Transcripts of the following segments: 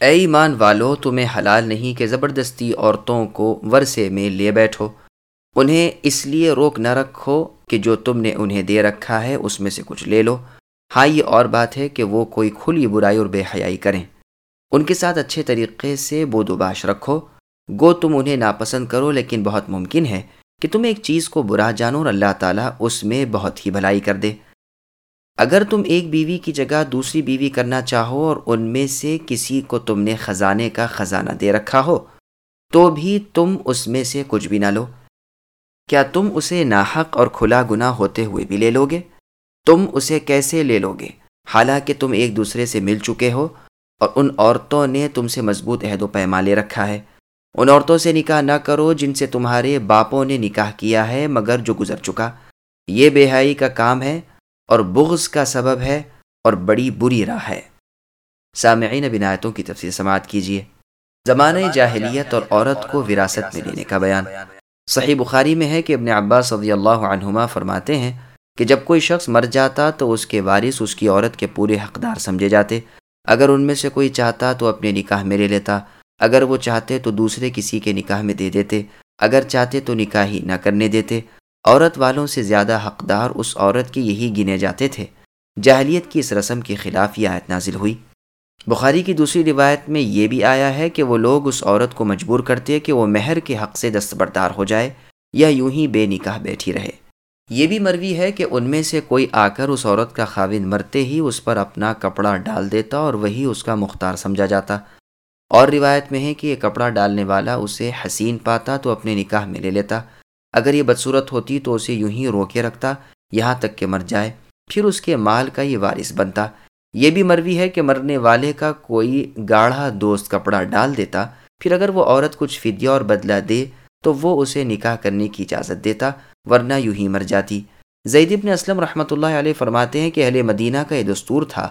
اے ایمان والو، تمہیں حلال نہیں کہ زبردستی عورتوں کو ورثے میں لے بیٹھو۔ انہیں اس لیے روک نہ رکھو کہ جو تم نے انہیں دے رکھا ہے، اس میں سے کچھ لے لو۔ ہاں یہ اور بات ہے کہ وہ کوئی کھلی برائی اور بے حیائی کریں۔ ان کے ساتھ اچھے طریقے سے بود و باش رکھو۔ گو، تم انہیں ناپسند کرو، لیکن بہت ممکن ہے کہ تم ایک چیز کو برا جانو اور اللہ تعالیٰ اس میں بہت ہی بھلائی کر دے۔ اگر تم ایک بیوی کی جگہ دوسری بیوی کرنا چاہو اور ان میں سے کسی کو تم نے خزانے کا خزانہ دے رکھا ہو، تو بھی تم اس میں سے کچھ بھی نہ لو۔ کیا تم اسے ناحق اور کھلا گنا ہوتے ہوئے بھی لے لو گے تم اسے کیسے لے لو گے حالانکہ تم ایک دوسرے سے مل چکے ہو اور ان عورتوں نے تم سے مضبوط عہد و پیما لے رکھا ہے۔ ان عورتوں سے نکاح نہ کرو جن سے تمہارے باپوں نے نکاح کیا ہے مگر جو گزر چکا۔ یہ بے حائی کا کام ہے۔ اور بغض کا سبب ہے اور بڑی بری راہ ہے۔ سامعین بنایتوں کی تفصیل سماعت کیجیے زمانہ جاہلیت اور عورت کو وراثت میں لینے کا بیان۔ صحیح بخاری میں ہے کہ ابن عباس رضی اللہ عنہما فرماتے ہیں کہ جب کوئی شخص مر جاتا تو اس کے وارث اس کی عورت کے پورے حقدار سمجھے جاتے۔ اگر ان میں سے کوئی چاہتا تو اپنے نکاح میں لے لیتا۔ اگر وہ چاہتے تو دوسرے کسی کے نکاح میں دے دیتے۔ اگر چاہتے تو نکاح ہی نہ کرنے دیتے۔ عورت والوں سے زیادہ حقدار اس عورت کی یہی گنے جاتے تھے۔ جاہلیت کی اس رسم کے خلاف یہ آیت نازل ہوئی۔ بخاری کی دوسری روایت میں یہ بھی آیا ہے کہ وہ لوگ اس عورت کو مجبور کرتے کہ وہ مہر کے حق سے دستبردار ہو جائے یا یوں ہی بے نکاح بیٹھی رہے۔ یہ بھی مروی ہے کہ ان میں سے کوئی آ کر اس عورت کا خاوند مرتے ہی اس پر اپنا کپڑا ڈال دیتا اور وہی اس کا مختار سمجھا جاتا۔ اور روایت میں ہے کہ یہ کپڑا ڈالنے والا اسے حسین پاتا تو اپنے نکاح میں لے لیتا۔ اگر یہ بدصورت ہوتی تو اسے یوں ہی رو کے رکھتا، یہاں تک کہ مر جائے۔ پھر اس کے مال کا یہ وارث بنتا۔ یہ بھی مروی ہے کہ مرنے والے کا کوئی گاڑھا دوست کپڑا ڈال دیتا، پھر اگر وہ عورت کچھ فدیہ اور بدلہ دے تو وہ اسے نکاح کرنے کی اجازت دیتا، ورنہ یوں ہی مر جاتی۔ زید ابن اسلم رحمۃ اللہ علیہ فرماتے ہیں کہ اہل مدینہ کا یہ دستور تھا۔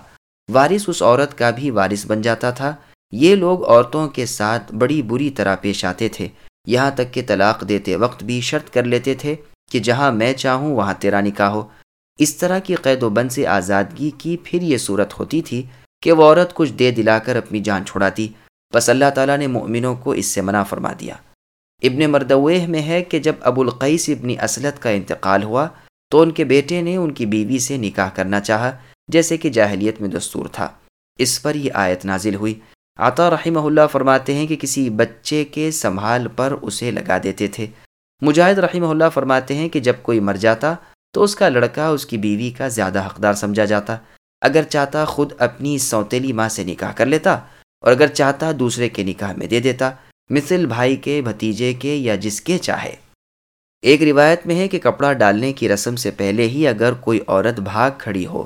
وارث اس عورت کا بھی وارث بن جاتا تھا۔ یہ لوگ عورتوں کے ساتھ بڑی بری طرح پیش آتے تھے۔ یہاں تک کہ طلاق دیتے وقت بھی شرط کر لیتے تھے کہ جہاں میں چاہوں وہاں تیرا نکاح ہو۔ اس طرح کی قید و بند سے آزادگی کی پھر یہ صورت ہوتی تھی کہ وہ عورت کچھ دے دلا کر اپنی جان چھوڑاتی بس اللہ تعالیٰ نے مؤمنوں کو اس سے منع فرما دیا۔ ابن مردوہ میں ہے کہ جب ابو القیس ابن اسلط کا انتقال ہوا تو ان کے بیٹے نے ان کی بیوی سے نکاح کرنا چاہا، جیسے کہ جاہلیت میں دستور تھا۔ اس پر یہ آیت نازل ہوئی۔ عطا رحمہ اللہ فرماتے ہیں کہ کسی بچے کے سنبھال پر اسے لگا دیتے تھے۔ مجاہد رحمہ اللہ فرماتے ہیں کہ جب کوئی مر جاتا تو اس کا لڑکا اس کی بیوی کا زیادہ حقدار سمجھا جاتا۔ اگر چاہتا خود اپنی سوتیلی ماں سے نکاح کر لیتا اور اگر چاہتا دوسرے کے نکاح میں دے دیتا، مثل بھائی کے، بھتیجے کے یا جس کے چاہے۔ ایک روایت میں ہے کہ کپڑا ڈالنے کی رسم سے پہلے ہی اگر کوئی عورت بھاگ کھڑی ہو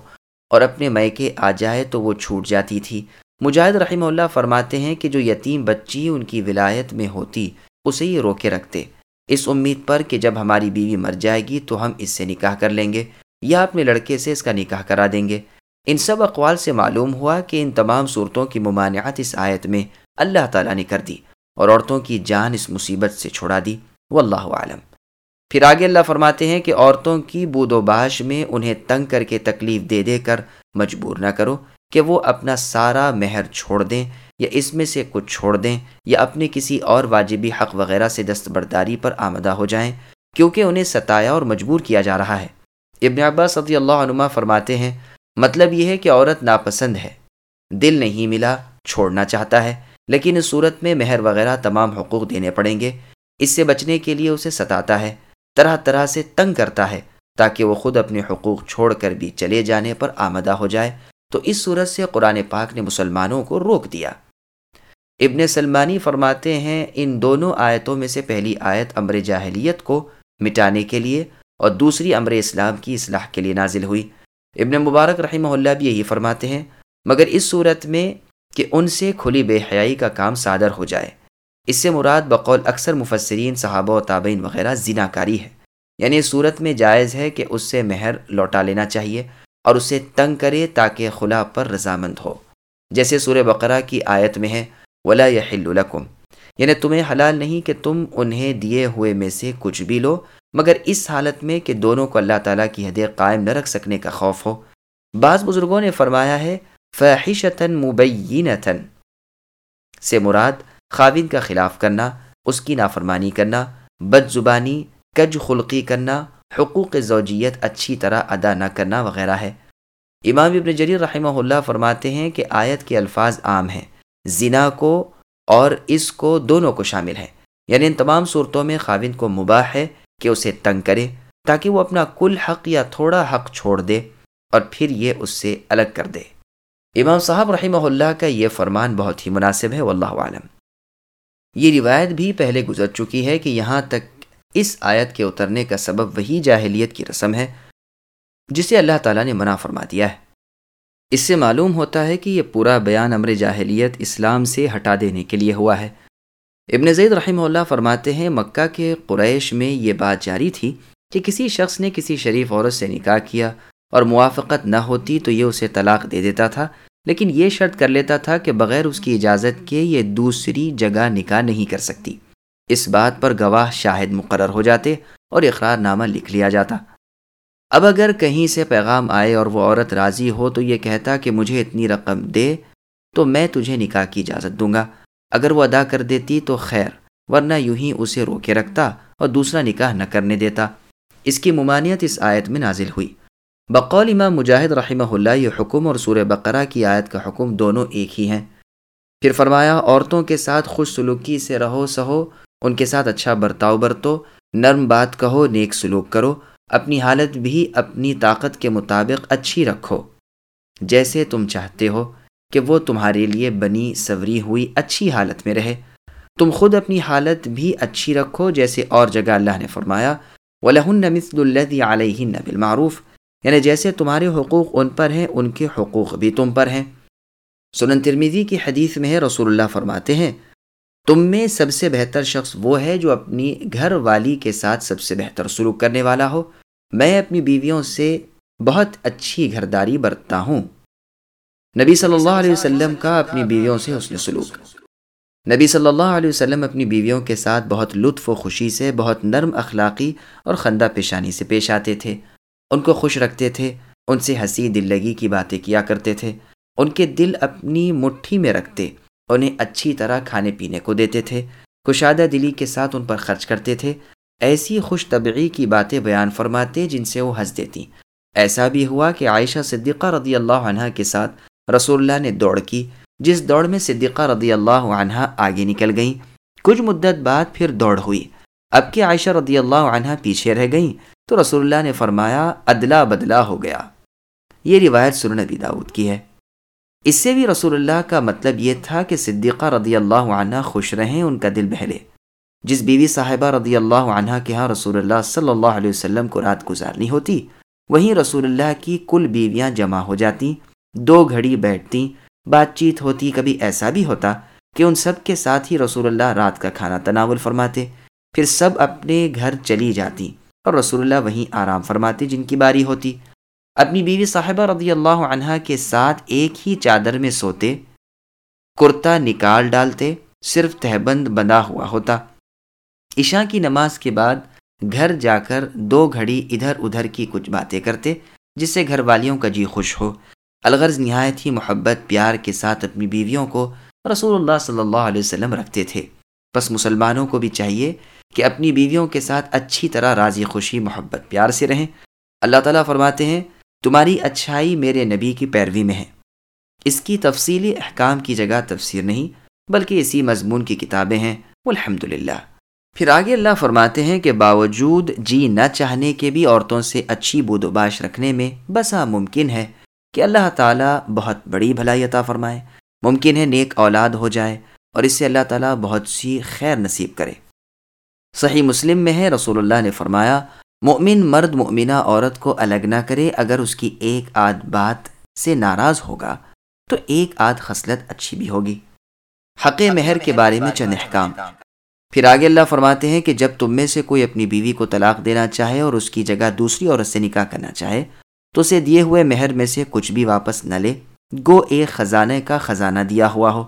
اور اپنے میکے آ جائے تو وہ چھوٹ جاتی تھی۔ مجاہد رحمہ اللہ فرماتے ہیں کہ جو یتیم بچی ان کی ولایت میں ہوتی، اسے یہ روکے رکھتے۔ اس امید پر کہ جب ہماری بیوی مر جائے گی تو ہم اس سے نکاح کر لیں گے، یا اپنے لڑکے سے اس کا نکاح کرا دیں گے۔ ان سب اقوال سے معلوم ہوا کہ ان تمام صورتوں کی ممانعت اس آیت میں اللہ تعالیٰ نے کر دی اور عورتوں کی جان اس مصیبت سے چھوڑا دی۔ واللہ عالم پھر آگے اللہ فرماتے ہیں کہ عورتوں کی بود و باش میں انہیں تنگ کر کے تکلیف دے دے کر مجبور نہ کرو۔ کہ وہ اپنا سارا مہر چھوڑ دیں یا اس میں سے کچھ چھوڑ دیں یا اپنے کسی اور واجبی حق وغیرہ سے دستبرداری پر آمدہ ہو جائیں، کیونکہ انہیں ستایا اور مجبور کیا جا رہا ہے۔ ابن عباس صدی اللہ عنما فرماتے ہیں مطلب یہ ہے کہ عورت ناپسند ہے، دل نہیں ملا، چھوڑنا چاہتا ہے، لیکن اس صورت میں مہر وغیرہ تمام حقوق دینے پڑیں گے۔ اس سے بچنے کے لیے اسے ستاتا ہے، طرح طرح سے تنگ کرتا ہے تاکہ وہ خود اپنے حقوق چھوڑ کر بھی چلے جانے پر آمدہ ہو جائے۔ تو اس صورت سے قرآن پاک نے مسلمانوں کو روک دیا۔ ابن سلمانی فرماتے ہیں، ان دونوں آیتوں میں سے پہلی آیت امر جاہلیت کو مٹانے کے لیے اور دوسری امر اسلام کی اصلاح کے لیے نازل ہوئی۔ ابن مبارک رحمہ اللہ بھی یہی فرماتے ہیں، مگر اس صورت میں کہ ان سے کھلی بے حیائی کا کام صادر ہو جائے۔ اس سے مراد بقول اکثر مفسرین، صحابہ و تابعین وغیرہ زنا کاری ہے۔ یعنی اس صورت میں جائز ہے کہ اس سے مہر لوٹا لینا چاہیے۔ اور اسے تنگ کرے تاکہ خلا پر رضامند ہو۔ جیسے سور بقرہ کی آیت میں ہے، ولا لکم یعنی تمہیں حلال نہیں کہ تم انہیں دیے ہوئے میں سے کچھ بھی لو، مگر اس حالت میں کہ دونوں کو اللہ تعالیٰ کی حد قائم نہ رکھ سکنے کا خوف ہو۔ بعض بزرگوں نے فرمایا ہے فحشتاً مبینتاً سے مراد، خاوند کا خلاف کرنا، اس کی نافرمانی کرنا، بد زبانی، کج خلقی کرنا حقوق زوجیت اچھی طرح ادا نہ کرنا وغیرہ ہے۔ امام ابن جریر رحمہ اللہ فرماتے ہیں کہ آیت کے الفاظ عام ہیں۔ زنا کو اور اس کو دونوں کو شامل ہے یعنی ان تمام صورتوں میں خاوند کو مباح ہے کہ اسے تنگ کرے تاکہ وہ اپنا کل حق یا تھوڑا حق چھوڑ دے اور پھر یہ اس سے الگ کر دے۔ امام صاحب رحمہ اللہ کا یہ فرمان بہت ہی مناسب ہے، واللہ عالم۔ یہ روایت بھی پہلے گزر چکی ہے کہ یہاں تک اس آیت کے اترنے کا سبب وہی جاہلیت کی رسم ہے، جسے اللہ تعالیٰ نے منع فرما دیا ہے۔ اس سے معلوم ہوتا ہے کہ یہ پورا بیان امر جاہلیت اسلام سے ہٹا دینے کے لیے ہوا ہے۔ ابن زید رحمہ اللہ فرماتے ہیں، مکہ کے قریش میں یہ بات جاری تھی کہ کسی شخص نے کسی شریف عورت سے نکاح کیا اور موافقت نہ ہوتی تو یہ اسے طلاق دے دیتا تھا، لیکن یہ شرط کر لیتا تھا کہ بغیر اس کی اجازت کے یہ دوسری جگہ نکاح نہیں کر سکتی۔ اس بات پر گواہ شاہد مقرر ہو جاتے اور اقرار نامہ لکھ لیا جاتا۔ اب اگر کہیں سے پیغام آئے اور وہ عورت راضی ہو تو یہ کہتا کہ مجھے اتنی رقم دے تو میں تجھے نکاح کی اجازت دوں گا۔ اگر وہ ادا کر دیتی تو خیر، ورنہ یوں ہی اسے روکے رکھتا اور دوسرا نکاح نہ کرنے دیتا۔ اس کی ممانعت اس آیت میں نازل ہوئی۔ بقول امام مجاہد رحمہ اللہ یہ حکم اور سور بقرہ کی آیت کا حکم دونوں ایک ہی ہیں۔ پھر فرمایا، عورتوں کے ساتھ خوش سلوکی سے رہو سہو ان کے ساتھ اچھا برتاؤ برتو، نرم بات کہو، نیک سلوک کرو، اپنی حالت بھی اپنی طاقت کے مطابق اچھی رکھو۔ جیسے تم چاہتے ہو کہ وہ تمہارے لیے بنی، سوری ہوئی، اچھی حالت میں رہے۔ تم خود اپنی حالت بھی اچھی رکھو، جیسے اور جگہ اللہ نے فرمایا، وَلَهُنَّ مِثْلُ الَّذِي عَلَيْهِنَّ بِالْمَعْرُوفِ۔ یعنی جیسے تمہارے حقوق ان پر ہیں، ان کے حقوق بھی تم پر ہیں۔ سنن ترمیزی کی حدیث میں رسول اللہ فرماتے ہیں تم میں سب سے بہتر شخص وہ ہے جو اپنی گھر والی کے ساتھ سب سے بہتر سلوک کرنے والا ہو۔ میں اپنی بیویوں سے بہت اچھی گھرداری برتتا ہوں۔ نبی صلی اللہ علیہ وسلم کا اپنی بیویوں سے حسن سلوک۔ نبی صلی اللہ علیہ وسلم اپنی بیویوں کے ساتھ بہت لطف و خوشی سے، بہت نرم اخلاقی اور خندہ پیشانی سے پیش آتے تھے۔ ان کو خوش رکھتے تھے، ان سے ہنسی دل لگی کی باتیں کیا کرتے تھے۔ ان کے دل اپنی مٹھی میں رکھتے۔ انہیں اچھی طرح کھانے پینے کو دیتے تھے، کشادہ دلی کے ساتھ ان پر خرچ کرتے تھے۔ ایسی خوش طبعی کی باتیں بیان فرماتے جن سے وہ ہنس دیتی۔ ایسا بھی ہوا کہ عائشہ صدیقہ رضی اللہ عنہ کے ساتھ رسول اللہ نے دوڑ کی، جس دوڑ میں صدیقہ رضی اللہ عنہ آگے نکل گئیں۔ کچھ مدت بعد پھر دوڑ ہوئی۔ اب کہ عائشہ رضی اللہ عنہ پیچھے رہ گئیں، تو رسول اللہ نے فرمایا، ادلا بدلا ہو گیا۔ یہ روایت سر نبی داود کی ہے۔ اس سے بھی رسول اللہ کا مطلب یہ تھا کہ صدیقہ رضی اللہ عنہ خوش رہیں، ان کا دل بہلے۔ جس بیوی صاحبہ رضی اللہ عنہ کے ہاں رسول اللہ صلی اللہ علیہ وسلم کو رات گزارنی ہوتی، وہیں رسول اللہ کی کل بیویاں جمع ہو جاتی، دو گھڑی بیٹھتی، بات چیت ہوتی، کبھی ایسا بھی ہوتا کہ ان سب کے ساتھ ہی رسول اللہ رات کا کھانا تناول فرماتے، پھر سب اپنے گھر چلی جاتی اور رسول اللہ وہیں آرام فرماتے جن کی باری ہوتی۔ اپنی بیوی صاحبہ رضی اللہ عنہ کے ساتھ ایک ہی چادر میں سوتے، کرتا نکال ڈالتے، صرف تہبند بندھا ہوا ہوتا۔ عشاء کی نماز کے بعد گھر جا کر دو گھڑی ادھر ادھر کی کچھ باتیں کرتے، جس سے گھر والیوں کا جی خوش ہو۔ الغرض نہایت ہی محبت، پیار کے ساتھ اپنی بیویوں کو رسول اللہ صلی اللہ علیہ وسلم رکھتے تھے۔ بس مسلمانوں کو بھی چاہیے کہ اپنی بیویوں کے ساتھ اچھی طرح راضی خوشی، محبت، پیار سے رہیں۔ اللہ تعالیٰ فرماتے ہیں تمہاری اچھائی میرے نبی کی پیروی میں ہے۔ اس کی تفصیلی احکام کی جگہ تفسیر نہیں، بلکہ اسی مضمون کی کتابیں ہیں۔ الحمد پھر آگے اللہ فرماتے ہیں کہ باوجود جی نہ چاہنے کے بھی عورتوں سے اچھی بود و باش رکھنے میں بسا ممکن ہے کہ اللہ تعالیٰ بہت بڑی بھلائی عطا فرمائے۔ ممکن ہے نیک اولاد ہو جائے اور اس سے اللہ تعالیٰ بہت سی خیر نصیب کرے۔ صحیح مسلم میں ہے، رسول اللہ نے فرمایا مومن مرد مؤمنہ عورت کو الگ نہ کرے، اگر اس کی ایک آدھ بات سے ناراض ہوگا، تو ایک آدھ خصلت اچھی بھی ہوگی۔ حق مہر کے بارے میں چند احکام۔ پھر آگے اللہ فرماتے ہیں کہ جب تم میں سے کوئی اپنی بیوی کو طلاق دینا چاہے اور اس کی جگہ دوسری عورت سے نکاح کرنا چاہے، تو اسے دیے ہوئے مہر میں سے کچھ بھی واپس نہ لے۔ گو، ایک خزانے کا خزانہ دیا ہوا ہو۔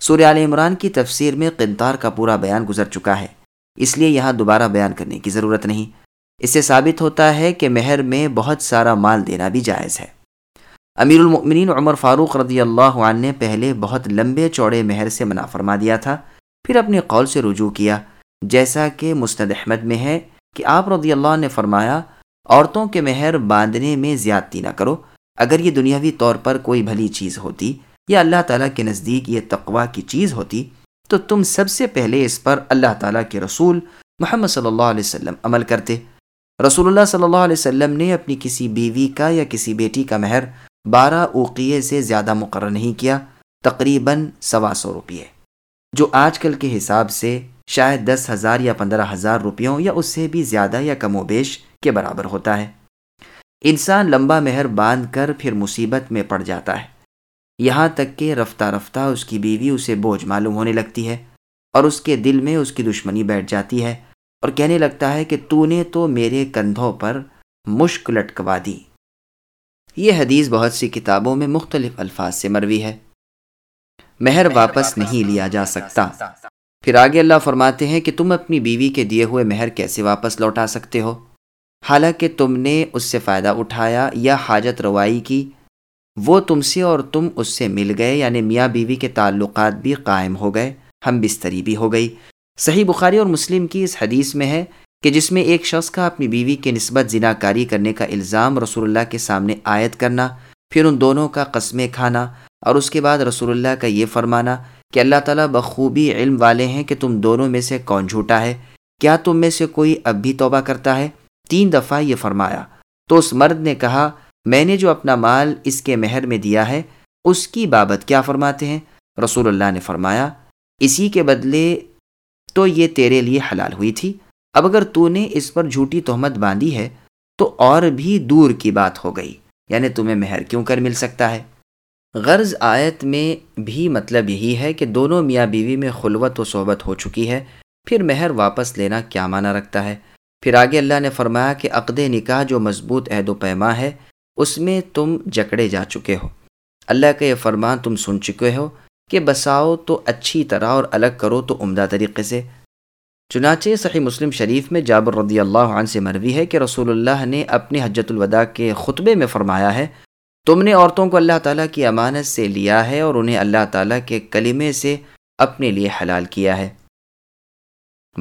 سوریہ عال عمران کی تفسیر میں قنتار کا پورا بیان گزر چکا ہے، اس لیے یہاں دوبارہ بیان کرنے کی ضرورت نہیں۔ اس سے ثابت ہوتا ہے کہ مہر میں بہت سارا مال دینا بھی جائز ہے۔ امیر المؤمنین عمر فاروق رضی اللہ عنہ نے پہلے بہت لمبے چوڑے مہر سے منع فرما دیا تھا، پھر اپنے قول سے رجوع کیا، جیسا کہ مستد احمد میں ہے کہ آپ رضی اللہ نے فرمایا، عورتوں کے مہر باندھنے میں زیادتی نہ کرو، اگر یہ دنیاوی طور پر کوئی بھلی چیز ہوتی یا اللہ تعالیٰ کے نزدیک یہ تقوا کی چیز ہوتی، تو تم سب سے پہلے اس پر اللہ تعالیٰ کے رسول محمد صلی اللہ علیہ وسلم عمل کرتے۔ رسول اللہ صلی اللہ علیہ وسلم نے اپنی کسی بیوی کا یا کسی بیٹی کا مہر بارہ اوقیے سے زیادہ مقرر نہیں کیا، تقریباً سوا سو روپیے، جو آج کل کے حساب سے شاید دس ہزار یا پندرہ ہزار روپیوں یا اس سے بھی زیادہ یا کم و بیش کے برابر ہوتا ہے۔ انسان لمبا مہر باندھ کر پھر مصیبت میں پڑ جاتا ہے۔ یہاں تک کہ رفتہ رفتہ اس کی بیوی اسے بوجھ معلوم ہونے لگتی ہے اور اس کے دل میں اس کی دشمنی بیٹھ جاتی ہے۔ اور کہنے لگتا ہے کہ تو نے تو میرے کندھوں پر مشک لٹکوا دی۔ یہ حدیث بہت سی کتابوں میں مختلف الفاظ سے مروی ہے۔ مہر واپس نہیں لیا جا سکتا۔ پھر آگے اللہ فرماتے ہیں کہ تم اپنی بیوی کے دیے ہوئے مہر کیسے واپس لوٹا سکتے ہو؟ حالانکہ تم نے اس سے فائدہ اٹھایا یا حاجت روائی کی، وہ تم سے اور تم اس سے مل گئے یعنی میاں بیوی کے تعلقات بھی قائم ہو گئے، ہم بستری بھی ہو گئی۔ صحیح بخاری اور مسلم کی اس حدیث میں ہے کہ جس میں ایک شخص کا اپنی بیوی کے نسبت زنا کاری کرنے کا الزام رسول اللہ کے سامنے عائد کرنا، پھر ان دونوں کا قسمیں کھانا اور اس کے بعد رسول اللہ کا یہ فرمانا کہ اللہ تعالیٰ بخوبی علم والے ہیں کہ تم دونوں میں سے کون جھوٹا ہے۔ کیا تم میں سے کوئی اب بھی توبہ کرتا ہے؟ تین دفعہ یہ فرمایا۔ تو اس مرد نے کہا، میں نے جو اپنا مال اس کے مہر میں دیا ہے، اس کی بابت کیا فرماتے ہیں؟ رسول اللہ نے فرمایا، اسی کے بدلے تو یہ تیرے لیے حلال ہوئی تھی۔ اب اگر تو نے اس پر جھوٹی تہمت باندھی ہے، تو اور بھی دور کی بات ہو گئی۔ یعنی تمہیں مہر کیوں کر مل سکتا ہے؟ غرض آیت میں بھی مطلب یہی ہے کہ دونوں میاں بیوی میں خلوت و صحبت ہو چکی ہے۔ پھر مہر واپس لینا کیا معنی رکھتا ہے؟ پھر آگے اللہ نے فرمایا کہ عقد نکاح جو مضبوط عہد و پیما ہے، اس میں تم جکڑے جا چکے ہو۔ اللہ کا یہ فرمان تم سن چکے ہو۔ کہ بساؤ تو اچھی طرح اور الگ کرو تو عمدہ طریقے سے۔ چنانچہ صحیح مسلم شریف میں جابر رضی اللہ عنہ سے مروی ہے کہ رسول اللہ نے اپنے حجت الوداع کے خطبے میں فرمایا ہے، تم نے عورتوں کو اللہ تعالیٰ کی امانت سے لیا ہے اور انہیں اللہ تعالیٰ کے کلمے سے اپنے لیے حلال کیا ہے۔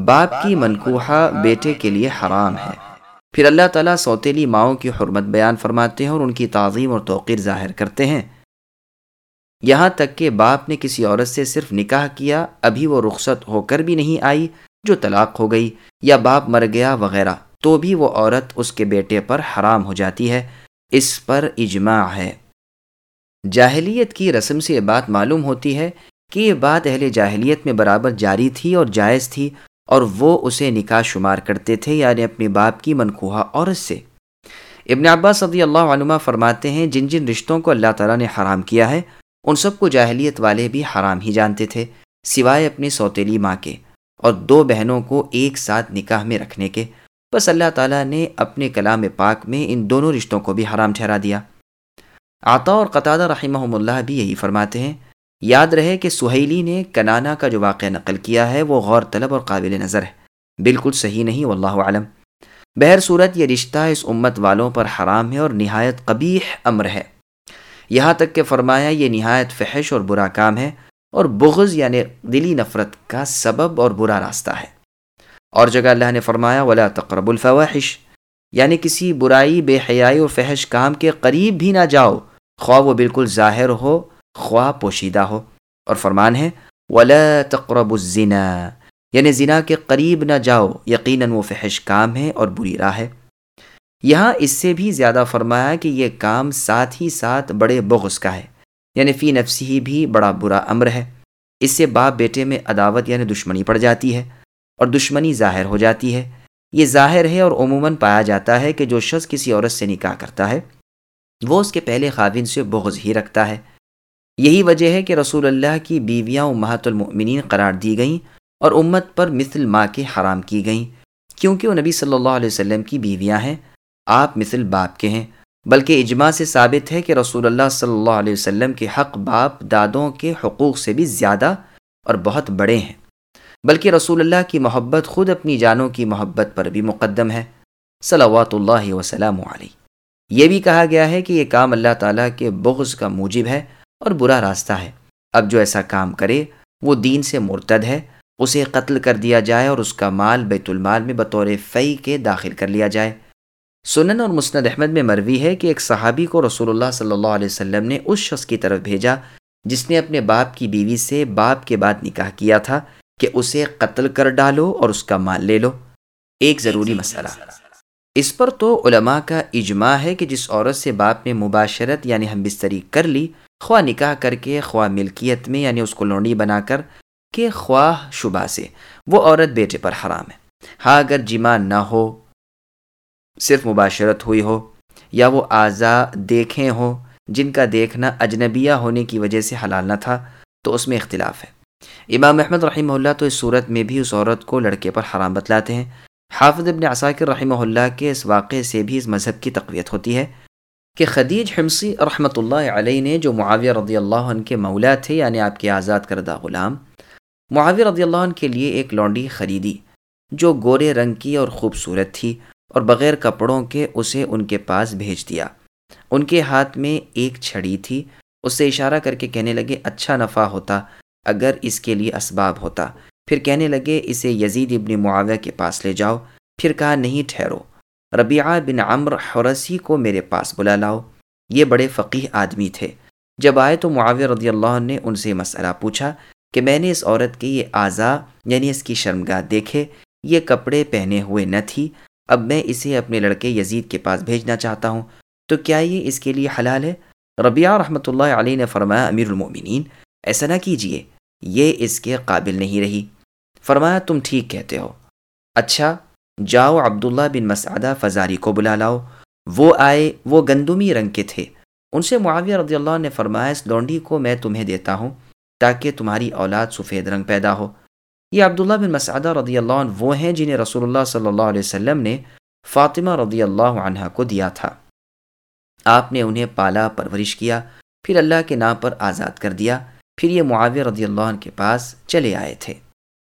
باپ کی منقوحہ بیٹے کے لیے حرام ہے۔ پھر اللہ تعالیٰ سوتیلی ماؤں کی حرمت بیان فرماتے ہیں اور ان کی تعظیم اور توقیر ظاہر کرتے ہیں۔ یہاں تک کہ باپ نے کسی عورت سے صرف نکاح کیا، ابھی وہ رخصت ہو کر بھی نہیں آئی، جو طلاق ہو گئی یا باپ مر گیا وغیرہ، تو بھی وہ عورت اس کے بیٹے پر حرام ہو جاتی ہے۔ اس پر اجماع ہے۔ جاہلیت کی رسم سے یہ بات معلوم ہوتی ہے کہ یہ بات اہل جاہلیت میں برابر جاری تھی اور جائز تھی اور وہ اسے نکاح شمار کرتے تھے یعنی اپنے باپ کی منقوہ عورت سے۔ ابن عباس صدی اللہ عنما فرماتے ہیں، جن جن رشتوں کو اللہ تعالیٰ نے حرام کیا ہے ان سب کو جاہلیت والے بھی حرام ہی جانتے تھے، سوائے اپنی سوتیلی ماں کے اور دو بہنوں کو ایک ساتھ نکاح میں رکھنے کے۔ بس اللہ تعالیٰ نے اپنے کلام پاک میں ان دونوں رشتوں کو بھی حرام ٹھہرا دیا۔ آتا اور قطع رحمہ اللہ بھی یہی فرماتے ہیں۔ یاد رہے کہ سہیلی نے کنانا کا جو واقعہ نقل کیا ہے، وہ غور طلب اور قابل نظر ہے۔ بالکل صحیح نہیں، واللہ عالم بہر صورت یہ رشتہ اس امت والوں پر حرام ہے اور نہایت قبیح امر ہے۔ یہاں تک کہ فرمایا یہ نہایت فحش اور برا کام ہے اور بغض یعنی دلی نفرت کا سبب اور برا راستہ ہے۔ اور جگہ اللہ نے فرمایا، ولا تقرب الفواحش۔ یعنی کسی برائی، بے حیائی اور فحش کام کے قریب بھی نہ جاؤ۔ خواہ وہ بالکل ظاہر ہو، خواہ پوشیدہ ہو۔ اور فرمان ہے، ولا تقرب الزنا۔ یعنی زنا کے قریب نہ جاؤ۔ یقیناً وہ فحش کام ہے اور بری راہ ہے۔ یہاں اس سے بھی زیادہ فرمایا کہ یہ کام ساتھ ہی ساتھ بڑے بغض کا ہے یعنی فی نفسی ہی بھی بڑا برا امر ہے۔ اس سے باپ بیٹے میں عداوت یعنی دشمنی پڑ جاتی ہے اور دشمنی ظاہر ہو جاتی ہے۔ یہ ظاہر ہے اور عموماً پایا جاتا ہے کہ جو شخص کسی عورت سے نکاح کرتا ہے، وہ اس کے پہلے خاوین سے بغض ہی رکھتا ہے۔ یہی وجہ ہے کہ رسول اللہ کی بیویاں امہات المؤمنین قرار دی گئیں اور امت پر مثل ماں کے حرام کی گئیں، کیونکہ وہ نبی صلی اللہ علیہ وسلم کی بیویاں ہیں۔ آپ مثل باپ کے ہیں، بلکہ اجماع سے ثابت ہے کہ رسول اللہ صلی اللہ علیہ وسلم کے حق باپ دادوں کے حقوق سے بھی زیادہ اور بہت بڑے ہیں۔ بلکہ رسول اللہ کی محبت خود اپنی جانوں کی محبت پر بھی مقدم ہے۔ صلوات اللہ وسلم علیہ۔ یہ بھی کہا گیا ہے کہ یہ کام اللہ تعالیٰ کے بغض کا موجب ہے اور برا راستہ ہے۔ اب جو ایسا کام کرے، وہ دین سے مرتد ہے، اسے قتل کر دیا جائے اور اس کا مال بیت المال میں بطور فی کے داخل کر لیا جائے۔ سنن اور مسند احمد میں مروی ہے کہ ایک صحابی کو رسول اللہ صلی اللہ علیہ وسلم نے اس شخص کی طرف بھیجا جس نے اپنے باپ کی بیوی سے باپ کے بعد نکاح کیا تھا کہ اسے قتل کر ڈالو اور اس کا مال لے لو۔ ایک ضروری مسئلہ۔ اس پر تو علماء کا اجماع ہے کہ جس عورت سے باپ نے مباشرت یعنی ہم بستری کر لی، خواہ نکاح کر کے، خواہ ملکیت میں یعنی اس کو لونڈی بنا کر کہ خواہ شبہ سے، وہ عورت بیٹے پر حرام ہے۔ ہاں اگر جمع نہ ہو صرف مباشرت ہوئی ہو یا وہ اعضا دیکھیں ہوں جن کا دیکھنا اجنبیہ ہونے کی وجہ سے حلال نہ تھا، تو اس میں اختلاف ہے۔ امام احمد رحمہ اللہ تو اس صورت میں بھی اس عورت کو لڑکے پر حرام بتلاتے ہیں۔ حافظ ابن عساکر رحمہ اللہ کے اس واقعے سے بھی اس مذہب کی تقویت ہوتی ہے کہ خدیج حمصی رحمۃ اللہ علیہ نے جو معاویہ رضی اللہ عنہ کے مولا تھے یعنی آپ کے آزاد کردہ غلام، معاویہ رضی اللہ عنہ کے لیے ایک لونڈی خریدی جو گورے رنگ کی اور خوبصورت تھی۔ اور بغیر کپڑوں کے اسے ان کے پاس بھیج دیا۔ ان کے ہاتھ میں ایک چھڑی تھی۔ اس سے اشارہ کر کے کہنے لگے اچھا نفع ہوتا اگر اس کے لیے اسباب ہوتا۔ پھر کہنے لگے، اسے یزید ابن معاویہ کے پاس لے جاؤ۔ پھر کہا، نہیں ٹھہرو۔ ربیعہ بن عمر حرسی کو میرے پاس بلا لاؤ۔ یہ بڑے فقیح آدمی تھے۔ جب آئے تو معاویہ رضی اللہ عنہ نے ان سے مسئلہ پوچھا کہ میں نے اس عورت کے یہ اعضا یعنی اس کی شرمگاہ دیکھے، یہ کپڑے پہنے ہوئے نہ تھی۔ اب میں اسے اپنے لڑکے یزید کے پاس بھیجنا چاہتا ہوں۔ تو کیا یہ اس کے لیے حلال ہے؟ ربیہ رحمۃ اللہ علیہ نے فرمایا، امیر المومنین ایسا نہ کیجیے یہ اس کے قابل نہیں رہی۔ فرمایا، تم ٹھیک کہتے ہو۔ اچھا جاؤ عبداللہ بن مسعدہ فزاری کو بلا لاؤ۔ وہ آئے، وہ گندمی رنگ کے تھے۔ ان سے معاویہ رضی اللہ نے فرمایا، اس لونڈی کو میں تمہیں دیتا ہوں تاکہ تمہاری اولاد سفید رنگ پیدا ہو۔ یہ عبداللہ بن مسعدہ رضی اللہ عنہ وہ ہیں جنہیں رسول اللہ صلی اللہ علیہ وسلم نے فاطمہ رضی اللہ عنہ کو دیا تھا۔ آپ نے انہیں پالا، پرورش کیا، پھر اللہ کے نام پر آزاد کر دیا، پھر یہ معاویہ رضی اللہ عنہ کے پاس چلے آئے تھے۔